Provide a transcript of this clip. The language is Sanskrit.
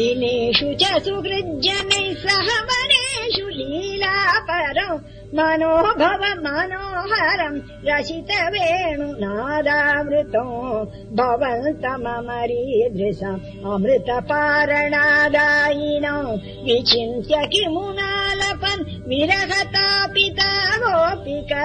दिनेषु च सुहृज्जनैः सह वनेषु लीलापरम् मनोभव मनोहरम् रचित वेणुनादामृतो भवन्तमरीदृशम् अमृत पारणादायिनम् विचिन्त्य किमुनालपन् विरहतापिता गोपिका